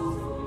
Oh.